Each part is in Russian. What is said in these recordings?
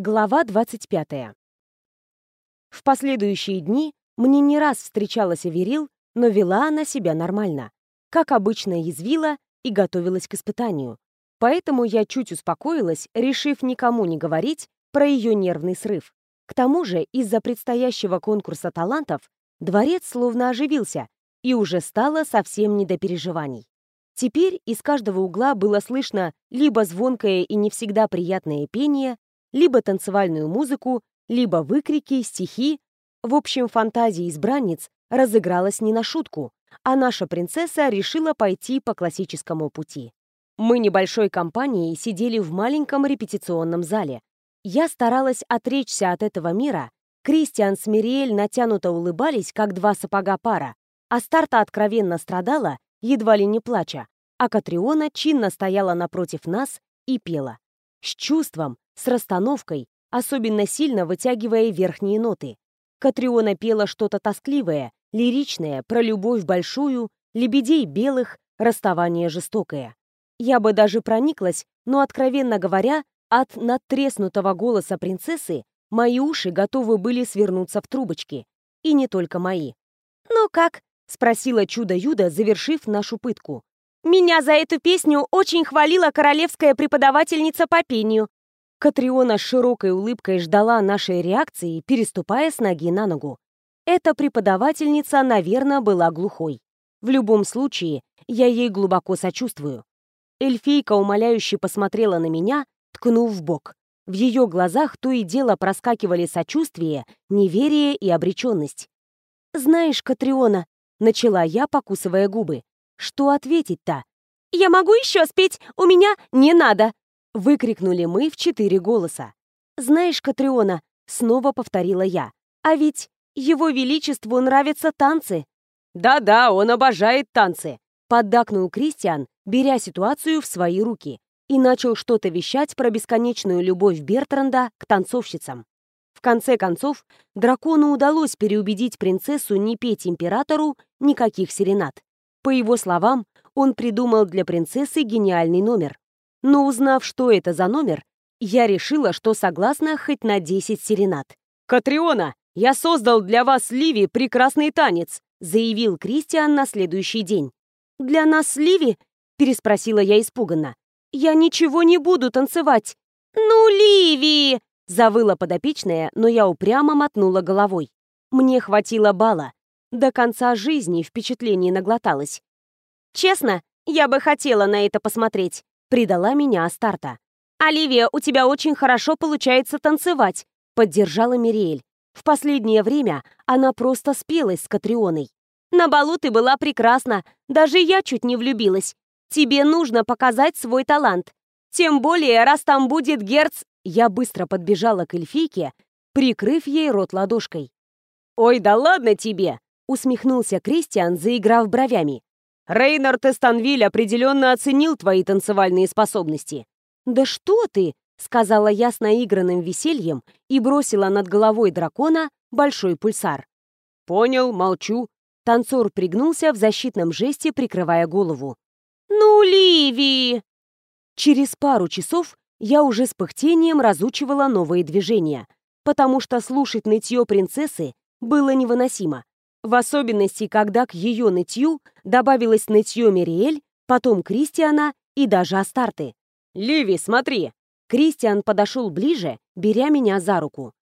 Глава 25. В последующие дни мне не раз встречалась Аверил, но вела она себя нормально. Как обычно, язвила и готовилась к испытанию. Поэтому я чуть успокоилась, решив никому не говорить про ее нервный срыв. К тому же, из-за предстоящего конкурса талантов дворец словно оживился и уже стало совсем не до переживаний. Теперь из каждого угла было слышно либо звонкое и не всегда приятное пение, либо танцевальную музыку, либо выкрики, стихи. В общем, фантазия избранниц разыгралась не на шутку, а наша принцесса решила пойти по классическому пути. Мы небольшой компанией сидели в маленьком репетиционном зале. Я старалась отречься от этого мира, Кристиан с Мириэль натянуто улыбались, как два сапога пара, а Старта откровенно страдала, едва ли не плача, а Катриона чинно стояла напротив нас и пела. С чувством, с расстановкой, особенно сильно вытягивая верхние ноты. Катриона пела что-то тоскливое, лиричное, про любовь большую, лебедей белых, расставание жестокое. Я бы даже прониклась, но, откровенно говоря, от надтреснутого голоса принцессы мои уши готовы были свернуться в трубочки. И не только мои. «Ну как?» — спросила чудо-юдо, завершив нашу пытку. «Меня за эту песню очень хвалила королевская преподавательница по пению. Катриона с широкой улыбкой ждала нашей реакции, переступая с ноги на ногу. Эта преподавательница, наверное, была глухой. В любом случае, я ей глубоко сочувствую. Эльфийка умоляюще посмотрела на меня, ткнув в бок. В ее глазах то и дело проскакивали сочувствие, неверие и обреченность. «Знаешь, Катриона», — начала я, покусывая губы, — «что ответить-то?» «Я могу еще спеть? У меня не надо!» Выкрикнули мы в четыре голоса. «Знаешь, Катриона», — снова повторила я, «а ведь его величеству нравятся танцы». «Да-да, он обожает танцы», — поддакнул Кристиан, беря ситуацию в свои руки, и начал что-то вещать про бесконечную любовь Бертранда к танцовщицам. В конце концов, дракону удалось переубедить принцессу не петь императору никаких серенад. По его словам, он придумал для принцессы гениальный номер но узнав, что это за номер, я решила, что согласна хоть на 10 серенад. «Катриона, я создал для вас, Ливи, прекрасный танец», заявил Кристиан на следующий день. «Для нас, Ливи?» переспросила я испуганно. «Я ничего не буду танцевать». «Ну, Ливи!» завыла подопечная, но я упрямо мотнула головой. Мне хватило бала. До конца жизни впечатлений наглоталась. Честно, я бы хотела на это посмотреть предала меня Астарта. «Оливия, у тебя очень хорошо получается танцевать», — поддержала Мириэль. В последнее время она просто спелась с Катрионой. «На балу ты была прекрасна, даже я чуть не влюбилась. Тебе нужно показать свой талант. Тем более, раз там будет герц...» Я быстро подбежала к эльфийке, прикрыв ей рот ладошкой. «Ой, да ладно тебе!» — усмехнулся Кристиан, заиграв бровями. Рейнард Эстанвиль определенно оценил твои танцевальные способности». «Да что ты!» — сказала я с наигранным весельем и бросила над головой дракона большой пульсар. «Понял, молчу». Танцор пригнулся в защитном жесте, прикрывая голову. «Ну, Ливи!» Через пару часов я уже с пыхтением разучивала новые движения, потому что слушать нытье принцессы было невыносимо. В особенности, когда к ее нытью добавилось нытье Мириэль, потом Кристиана и даже Астарты. «Ливи, смотри!» Кристиан подошел ближе, беря меня за руку.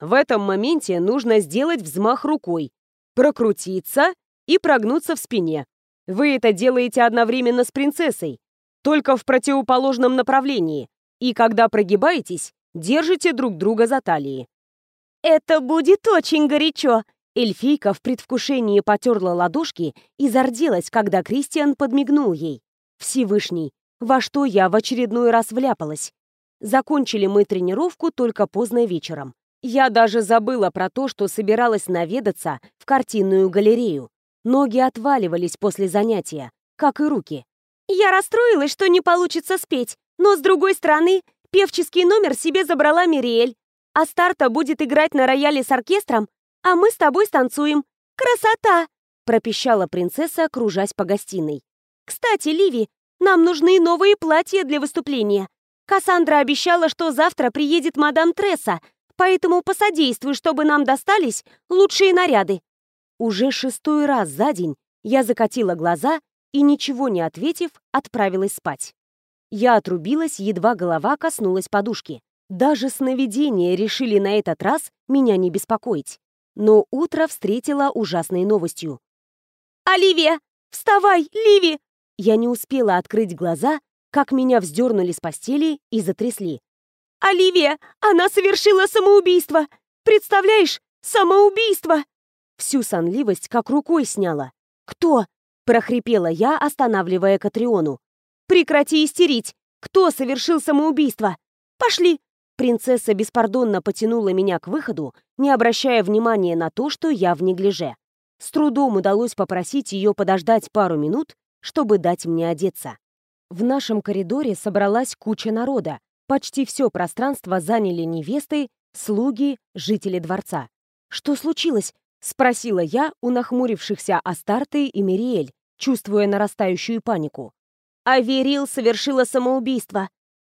«В этом моменте нужно сделать взмах рукой, прокрутиться и прогнуться в спине. Вы это делаете одновременно с принцессой, только в противоположном направлении, и когда прогибаетесь, держите друг друга за талии». «Это будет очень горячо!» Эльфийка в предвкушении потерла ладошки и зарделась, когда Кристиан подмигнул ей. Всевышний, во что я в очередной раз вляпалась. Закончили мы тренировку только поздно вечером. Я даже забыла про то, что собиралась наведаться в картинную галерею. Ноги отваливались после занятия, как и руки. Я расстроилась, что не получится спеть, но, с другой стороны, певческий номер себе забрала Мириэль. А Старта будет играть на рояле с оркестром, а мы с тобой станцуем. Красота!» — пропищала принцесса, кружась по гостиной. «Кстати, Ливи, нам нужны новые платья для выступления. Кассандра обещала, что завтра приедет мадам Тресса, поэтому посодействуй, чтобы нам достались лучшие наряды». Уже шестой раз за день я закатила глаза и, ничего не ответив, отправилась спать. Я отрубилась, едва голова коснулась подушки. Даже сновидения решили на этот раз меня не беспокоить. Но утро встретило ужасной новостью. «Оливия! Вставай, Ливи!» Я не успела открыть глаза, как меня вздернули с постели и затрясли. «Оливия! Она совершила самоубийство! Представляешь, самоубийство!» Всю сонливость как рукой сняла. «Кто?» — прохрипела я, останавливая Катриону. «Прекрати истерить! Кто совершил самоубийство? Пошли!» Принцесса беспардонно потянула меня к выходу, не обращая внимания на то, что я в неглиже. С трудом удалось попросить ее подождать пару минут, чтобы дать мне одеться. В нашем коридоре собралась куча народа. Почти все пространство заняли невесты, слуги, жители дворца. «Что случилось?» — спросила я у нахмурившихся Астарты и Мириэль, чувствуя нарастающую панику. «Аверил совершила самоубийство».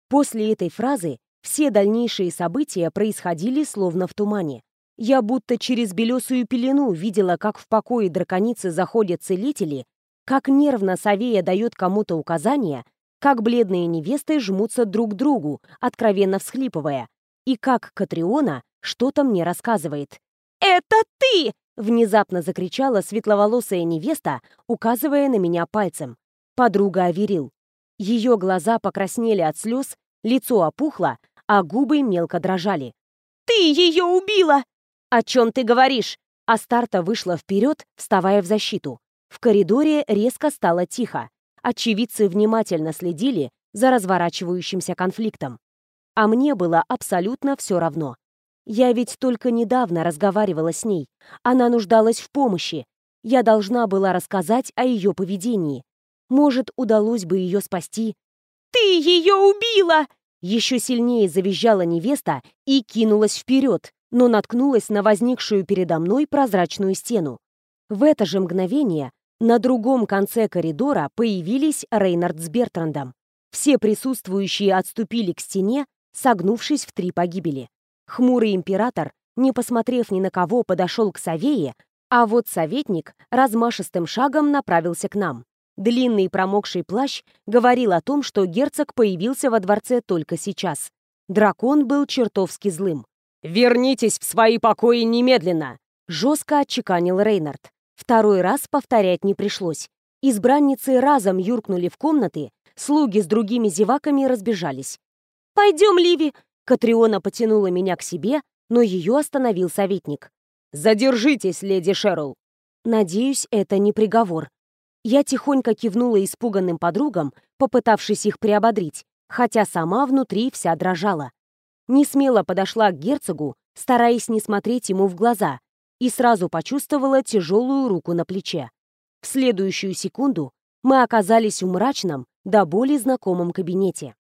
После этой фразы все дальнейшие события происходили словно в тумане. Я будто через белесую пелену видела, как в покое драконицы заходят целители, как нервно Савея дает кому-то указания, как бледные невесты жмутся друг к другу, откровенно всхлипывая, и как Катриона что-то мне рассказывает. «Это ты!» — внезапно закричала светловолосая невеста, указывая на меня пальцем. Подруга Аверил. Ее глаза покраснели от слез, лицо опухло, а губы мелко дрожали. «Ты ее убила!» «О чем ты говоришь?» Астарта вышла вперед, вставая в защиту. В коридоре резко стало тихо. Очевидцы внимательно следили за разворачивающимся конфликтом. А мне было абсолютно все равно. Я ведь только недавно разговаривала с ней. Она нуждалась в помощи. Я должна была рассказать о ее поведении. Может, удалось бы ее спасти. «Ты ее убила!» Еще сильнее завизжала невеста и кинулась вперед, но наткнулась на возникшую передо мной прозрачную стену. В это же мгновение на другом конце коридора появились Рейнард с Бертрандом. Все присутствующие отступили к стене, согнувшись в три погибели. Хмурый император, не посмотрев ни на кого, подошел к Савее, а вот советник размашистым шагом направился к нам. Длинный промокший плащ говорил о том, что герцог появился во дворце только сейчас. Дракон был чертовски злым. «Вернитесь в свои покои немедленно!» Жестко отчеканил Рейнард. Второй раз повторять не пришлось. Избранницы разом юркнули в комнаты, слуги с другими зеваками разбежались. «Пойдем, Ливи!» Катриона потянула меня к себе, но ее остановил советник. «Задержитесь, леди Шерл!» Надеюсь, это не приговор. Я тихонько кивнула испуганным подругам, попытавшись их приободрить, хотя сама внутри вся дрожала. Не смело подошла к герцогу, стараясь не смотреть ему в глаза, и сразу почувствовала тяжелую руку на плече. В следующую секунду мы оказались в мрачном, до боли знакомом кабинете.